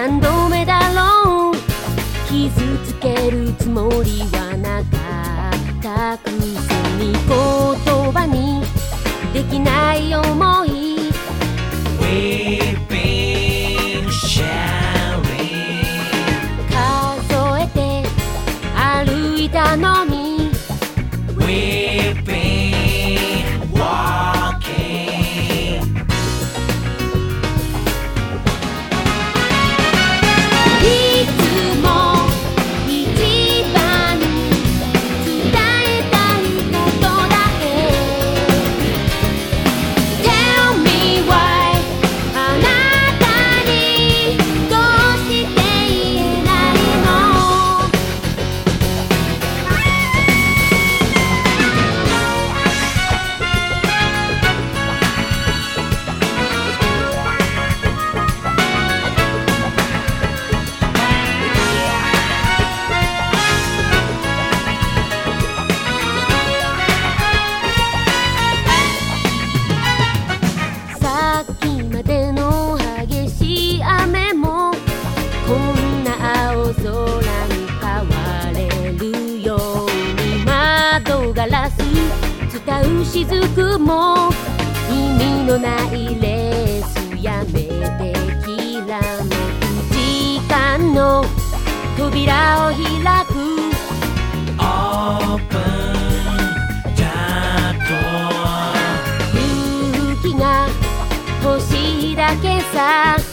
何度目だろう？傷つけるつもりはなかった。くせに言葉にできない思い。しずくも。意味のないレースやめてきらめく時間の扉を開く。オープンジャッと勇気が欲しいだけさ。